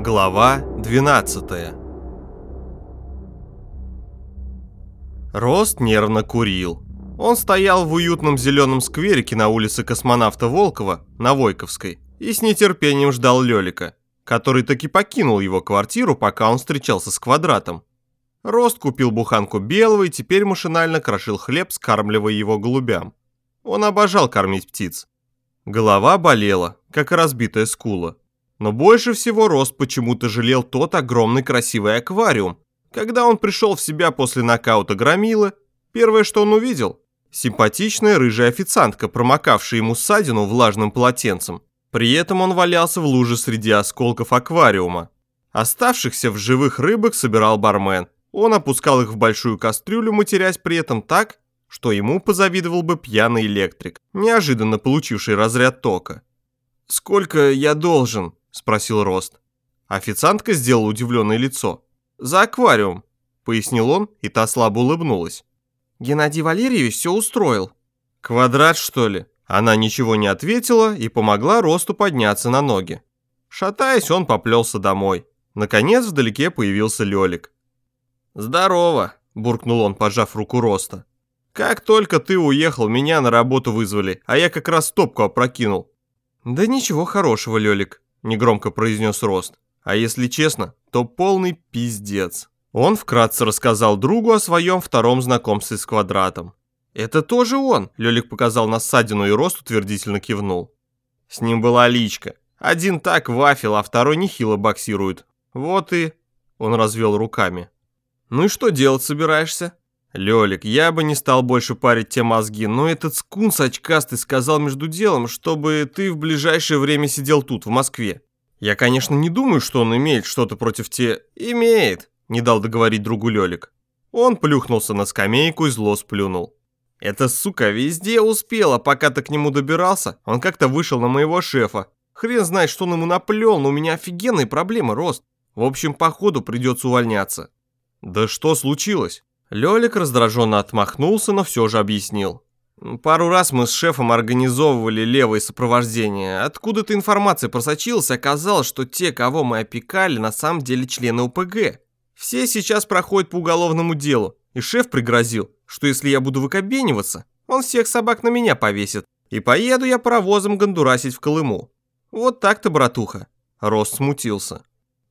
Глава 12 Рост нервно курил. Он стоял в уютном зеленом скверике на улице космонавта Волкова на Войковской и с нетерпением ждал Лелика, который таки покинул его квартиру, пока он встречался с квадратом. Рост купил буханку белого и теперь машинально крошил хлеб, скармливая его голубям. Он обожал кормить птиц. Голова болела, как разбитая скула. Но больше всего Рост почему-то жалел тот огромный красивый аквариум. Когда он пришел в себя после нокаута Громилы, первое, что он увидел – симпатичная рыжая официантка, промокавшая ему ссадину влажным полотенцем. При этом он валялся в луже среди осколков аквариума. Оставшихся в живых рыбок собирал бармен. Он опускал их в большую кастрюлю, матерясь при этом так, что ему позавидовал бы пьяный электрик, неожиданно получивший разряд тока. «Сколько я должен?» – спросил Рост. Официантка сделала удивленное лицо. «За аквариум», – пояснил он, и та слабо улыбнулась. «Геннадий Валерьевич все устроил». «Квадрат, что ли?» Она ничего не ответила и помогла Росту подняться на ноги. Шатаясь, он поплелся домой. Наконец вдалеке появился Лёлик. «Здорово», – буркнул он, пожав руку Роста. «Как только ты уехал, меня на работу вызвали, а я как раз топку опрокинул». «Да ничего хорошего, Лёлик», негромко произнес Рост. А если честно, то полный пиздец. Он вкратце рассказал другу о своем втором знакомстве с квадратом. «Это тоже он!» – Лёлик показал на ссадину и Рост утвердительно кивнул. С ним была личка. Один так вафел, а второй нехило боксирует. Вот и... Он развел руками. «Ну и что делать собираешься?» «Лёлик, я бы не стал больше парить те мозги, но этот скунс очкастый сказал между делом, чтобы ты в ближайшее время сидел тут, в Москве. Я, конечно, не думаю, что он имеет что-то против те... Имеет!» – не дал договорить другу Лёлик. Он плюхнулся на скамейку и зло сплюнул. «Эта сука везде успела, пока ты к нему добирался. Он как-то вышел на моего шефа. Хрен знает, что он ему наплел, но у меня офигенные проблемы, Рост. В общем, походу придется увольняться». «Да что случилось?» Лёлик раздраженно отмахнулся, но все же объяснил. Пару раз мы с шефом организовывали левое сопровождение. Откуда-то информация просочилась, оказалось, что те, кого мы опекали, на самом деле члены УПГ. Все сейчас проходят по уголовному делу, и шеф пригрозил, что если я буду выкобениваться, он всех собак на меня повесит, и поеду я паровозом гондурасить в Колыму. Вот так-то, братуха. Рост смутился.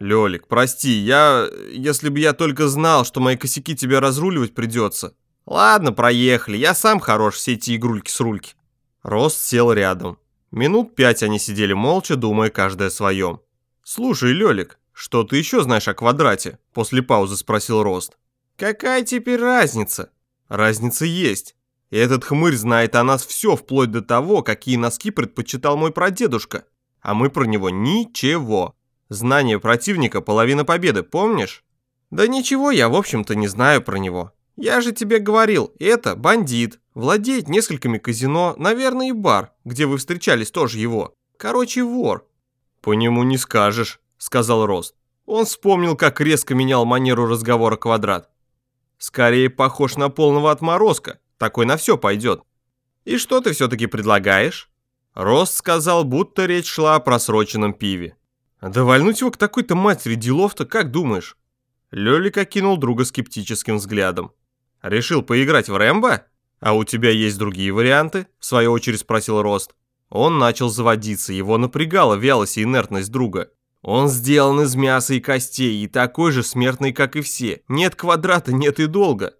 «Лёлик, прости, я... Если бы я только знал, что мои косяки тебе разруливать придется». «Ладно, проехали, я сам хорош все эти игрульки с рульки». Рост сел рядом. Минут пять они сидели молча, думая каждый о своем. «Слушай, Лёлик, что ты еще знаешь о квадрате?» После паузы спросил Рост. «Какая теперь разница?» «Разница есть. И этот хмырь знает о нас все, вплоть до того, какие носки предпочитал мой прадедушка. А мы про него ничего. Знание противника – половина победы, помнишь? Да ничего я, в общем-то, не знаю про него. Я же тебе говорил, это бандит. Владеет несколькими казино, наверное, и бар, где вы встречались тоже его. Короче, вор. По нему не скажешь, сказал Рост. Он вспомнил, как резко менял манеру разговора Квадрат. Скорее похож на полного отморозка, такой на все пойдет. И что ты все-таки предлагаешь? Рост сказал, будто речь шла о просроченном пиве. Да вальнуть его к такой-то матери делов-то, как думаешь? Лёлик окинул друга скептическим взглядом. Решил поиграть в Рэмбо? А у тебя есть другие варианты? В свою очередь спросил Рост. Он начал заводиться, его напрягала вялость и инертность друга. Он сделан из мяса и костей и такой же смертный, как и все. Нет квадрата, нет и долга.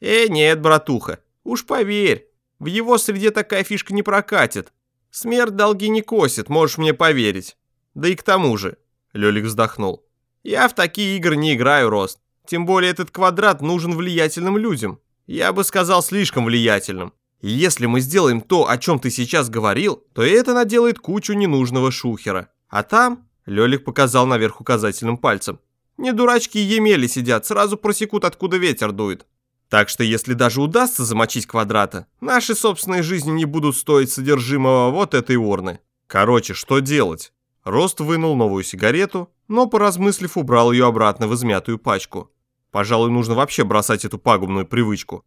Э, нет, братуха, уж поверь, в его среде такая фишка не прокатит. Смерть долги не косит, можешь мне поверить. Да и к тому же, Лёлик вздохнул. Я в такие игры не играю, Рост. Тем более этот квадрат нужен влиятельным людям. Я бы сказал, слишком влиятельным. Если мы сделаем то, о чем ты сейчас говорил, то это наделает кучу ненужного шухера. А там, Лёлик показал наверх указательным пальцем, не дурачки Емели сидят, сразу просекут, откуда ветер дует. Так что если даже удастся замочить квадрата, наши собственные жизни не будут стоить содержимого вот этой урны. Короче, что делать? Рост вынул новую сигарету, но, поразмыслив, убрал ее обратно в измятую пачку. Пожалуй, нужно вообще бросать эту пагубную привычку.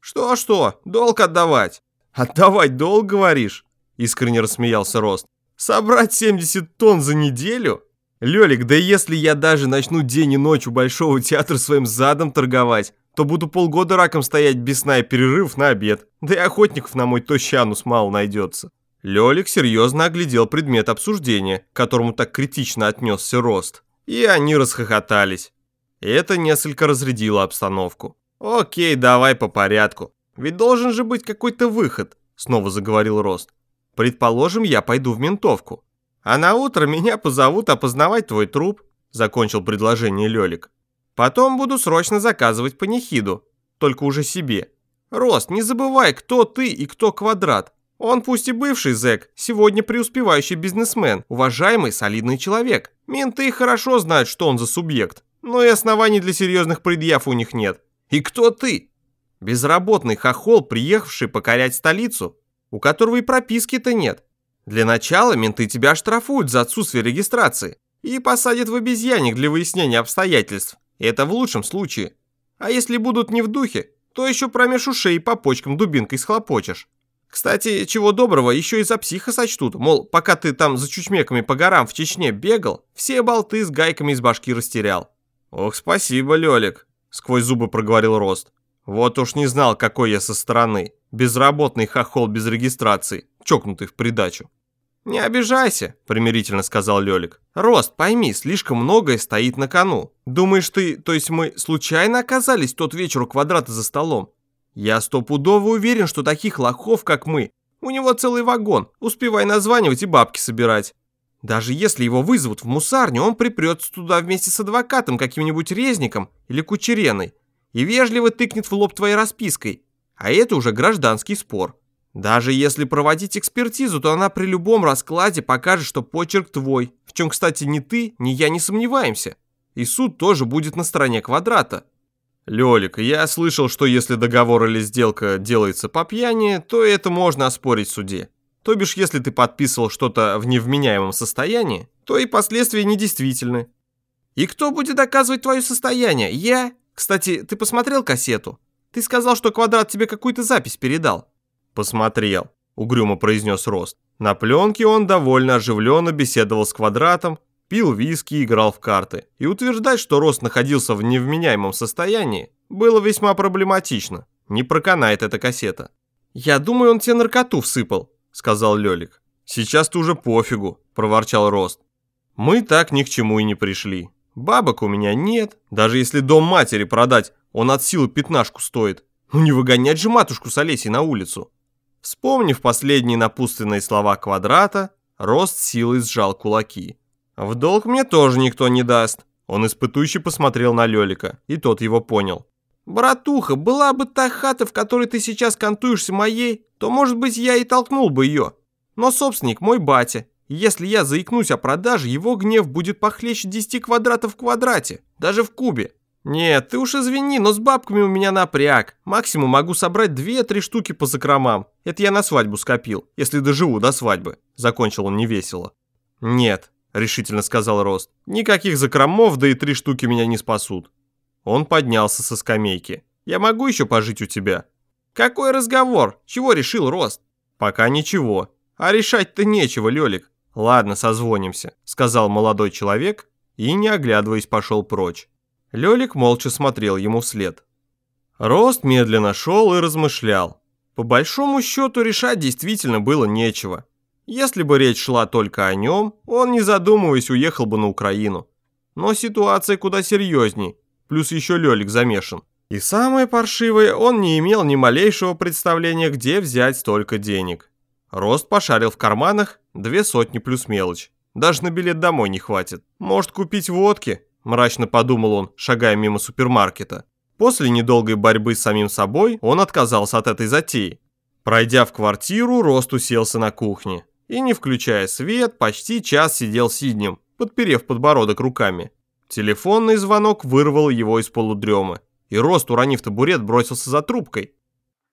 «Что-что? Долг отдавать?» «Отдавать долг, говоришь?» Искренне рассмеялся Рост. «Собрать 70 тонн за неделю? Лёлик, да если я даже начну день и ночь у Большого театра своим задом торговать, то буду полгода раком стоять без сна и перерыв на обед. Да и охотников на мой тощий анус мало найдется. Лёлик серьезно оглядел предмет обсуждения, к которому так критично отнесся Рост. И они расхохотались. Это несколько разрядило обстановку. «Окей, давай по порядку. Ведь должен же быть какой-то выход», — снова заговорил Рост. «Предположим, я пойду в ментовку. А на утро меня позовут опознавать твой труп», — закончил предложение Лёлик. «Потом буду срочно заказывать панихиду, только уже себе. Рост, не забывай, кто ты и кто квадрат. Он пусть и бывший зэк, сегодня преуспевающий бизнесмен, уважаемый, солидный человек. Менты хорошо знают, что он за субъект, но и оснований для серьезных предъяв у них нет. И кто ты? Безработный хохол, приехавший покорять столицу, у которого и прописки-то нет. Для начала менты тебя оштрафуют за отсутствие регистрации и посадят в обезьянник для выяснения обстоятельств. Это в лучшем случае. А если будут не в духе, то еще промеж ушей по почкам дубинкой схлопочешь. Кстати, чего доброго, еще и за психа сочтут. Мол, пока ты там за чучмеками по горам в Чечне бегал, все болты с гайками из башки растерял. Ох, спасибо, Лёлик, сквозь зубы проговорил Рост. Вот уж не знал, какой я со стороны. Безработный хохол без регистрации, чокнутый в придачу. «Не обижайся», — примирительно сказал Лёлик. «Рост, пойми, слишком многое стоит на кону. Думаешь ты, то есть мы случайно оказались тот вечер у квадрата за столом? Я стопудово уверен, что таких лохов, как мы, у него целый вагон, успевай названивать и бабки собирать. Даже если его вызовут в мусарню, он припрется туда вместе с адвокатом, каким-нибудь резником или кучереной, и вежливо тыкнет в лоб твоей распиской. А это уже гражданский спор. Даже если проводить экспертизу, то она при любом раскладе покажет, что почерк твой, в чем, кстати, ни ты, ни я не сомневаемся. И суд тоже будет на стороне квадрата. Лёлик, я слышал, что если договор или сделка делается по пьяни, то это можно оспорить в суде. То бишь, если ты подписывал что-то в невменяемом состоянии, то и последствия недействительны. И кто будет доказывать твое состояние? Я? Кстати, ты посмотрел кассету? Ты сказал, что Квадрат тебе какую-то запись передал. Посмотрел, угрюмо произнес Рост. На пленке он довольно оживленно беседовал с Квадратом, пил виски и играл в карты. И утверждать, что Рост находился в невменяемом состоянии, было весьма проблематично. Не проканает эта кассета. «Я думаю, он тебе наркоту всыпал», — сказал Лёлик. «Сейчас-то уже пофигу», — проворчал Рост. «Мы так ни к чему и не пришли. Бабок у меня нет. Даже если дом матери продать, он от силы пятнашку стоит. Ну не выгонять же матушку с Олесей на улицу». Вспомнив последние напутственные слова Квадрата, Рост силой сжал кулаки. «В долг мне тоже никто не даст». Он испытующе посмотрел на Лёлика, и тот его понял. «Братуха, была бы та хата, в которой ты сейчас кантуешься моей, то, может быть, я и толкнул бы ее. Но собственник мой батя. Если я заикнусь о продаже, его гнев будет похлеще 10 квадратов в квадрате, даже в кубе. Нет, ты уж извини, но с бабками у меня напряг. Максимум могу собрать 2-3 штуки по закромам. Это я на свадьбу скопил, если доживу до свадьбы», — закончил он невесело. «Нет, — решительно сказал Рост. «Никаких закромов, да и три штуки меня не спасут». Он поднялся со скамейки. «Я могу еще пожить у тебя?» «Какой разговор? Чего решил Рост?» «Пока ничего. А решать-то нечего, Лёлик. Ладно, созвонимся», — сказал молодой человек и, не оглядываясь, пошел прочь. Лёлик молча смотрел ему вслед. Рост медленно шел и размышлял. По большому счету решать действительно было нечего. Если бы речь шла только о нем, он, не задумываясь, уехал бы на Украину. Но ситуация куда серьезней, плюс еще Лёлик замешан. И самое паршивое, он не имел ни малейшего представления, где взять столько денег. Рост пошарил в карманах, две сотни плюс мелочь. Даже на билет домой не хватит. Может купить водки? Мрачно подумал он, шагая мимо супермаркета. После недолгой борьбы с самим собой он отказался от этой затеи. Пройдя в квартиру, Рост уселся на кухне и, не включая свет, почти час сидел сиднем, подперев подбородок руками. Телефонный звонок вырвал его из полудремы, и Рост, уронив табурет, бросился за трубкой.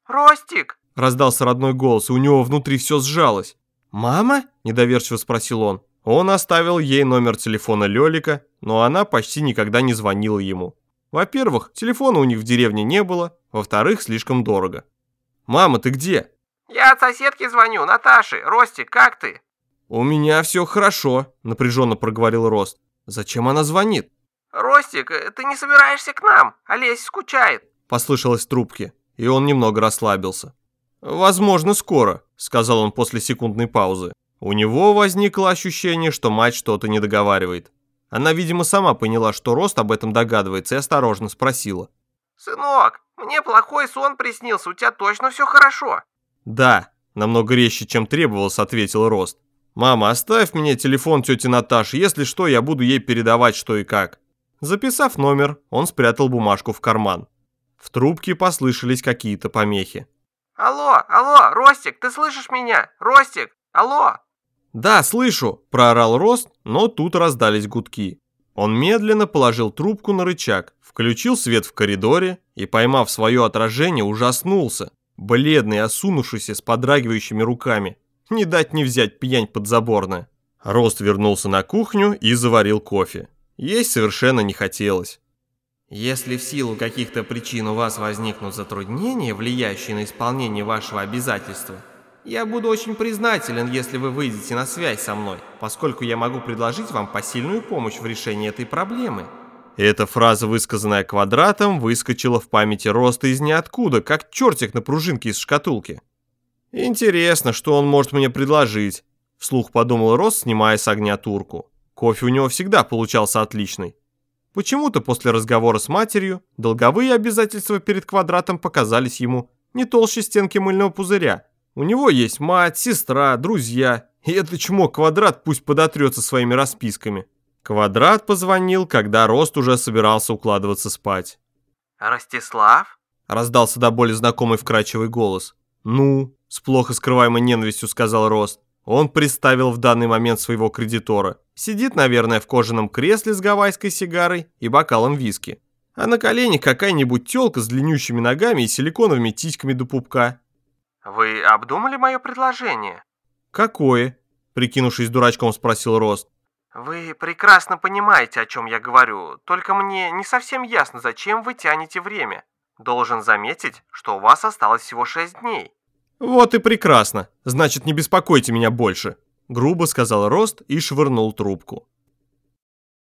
«Ростик!» – раздался родной голос, и у него внутри все сжалось. «Мама?» – недоверчиво спросил он. Он оставил ей номер телефона Лёлика, но она почти никогда не звонила ему. Во-первых, телефона у них в деревне не было, во-вторых, слишком дорого. «Мама, ты где?» «Я от соседки звоню, Наташи. Ростик, как ты?» «У меня все хорошо», — напряженно проговорил Рост. Зачем она звонит? Ростик, э, ты не собираешься к нам? Олесь скучает. Послышалось в трубке, и он немного расслабился. «Возможно, скоро», — сказал он после секундной паузы. У него возникло ощущение, что мать что-то не договаривает. Она, видимо, сама поняла, что Рост об этом догадывается, и осторожно спросила. «Сынок, мне плохой сон приснился, у тебя точно все хорошо?» «Да», — намного резче, чем требовалось, ответил Рост. «Мама, оставь мне телефон тети Наташи, если что, я буду ей передавать что и как». Записав номер, он спрятал бумажку в карман. В трубке послышались какие-то помехи. «Алло, алло, Ростик, ты слышишь меня? Ростик, алло!» «Да, слышу!» – проорал Рост, но тут раздались гудки. Он медленно положил трубку на рычаг, включил свет в коридоре и, поймав свое отражение, ужаснулся. Бледный, осунувшийся, с подрагивающими руками. Не дать не взять пьянь подзаборная. Рост вернулся на кухню и заварил кофе. Есть совершенно не хотелось. Если в силу каких-то причин у вас возникнут затруднения, влияющие на исполнение вашего обязательства, я буду очень признателен, если вы выйдете на связь со мной, поскольку я могу предложить вам посильную помощь в решении этой проблемы. Эта фраза, высказанная квадратом, выскочила в памяти роста из ниоткуда, как чертик на пружинке из шкатулки. «Интересно, что он может мне предложить?» Вслух подумал Рост, снимая с огня турку. Кофе у него всегда получался отличный. Почему-то после разговора с матерью долговые обязательства перед квадратом показались ему не толще стенки мыльного пузыря. У него есть мать, сестра, друзья, и это чмо квадрат пусть подотрется своими расписками. Квадрат позвонил, когда Рост уже собирался укладываться спать. «Ростислав?» – раздался до боли знакомый вкрадчивый голос. «Ну?» – с плохо скрываемой ненавистью сказал Рост. Он представил в данный момент своего кредитора. Сидит, наверное, в кожаном кресле с гавайской сигарой и бокалом виски. А на коленях какая-нибудь тёлка с длиннющими ногами и силиконовыми титьками до пупка. «Вы обдумали мое предложение?» «Какое?» – прикинувшись дурачком, спросил Рост. «Вы прекрасно понимаете, о чем я говорю, только мне не совсем ясно, зачем вы тянете время. Должен заметить, что у вас осталось всего шесть дней». «Вот и прекрасно. Значит, не беспокойте меня больше», — грубо сказал Рост и швырнул трубку.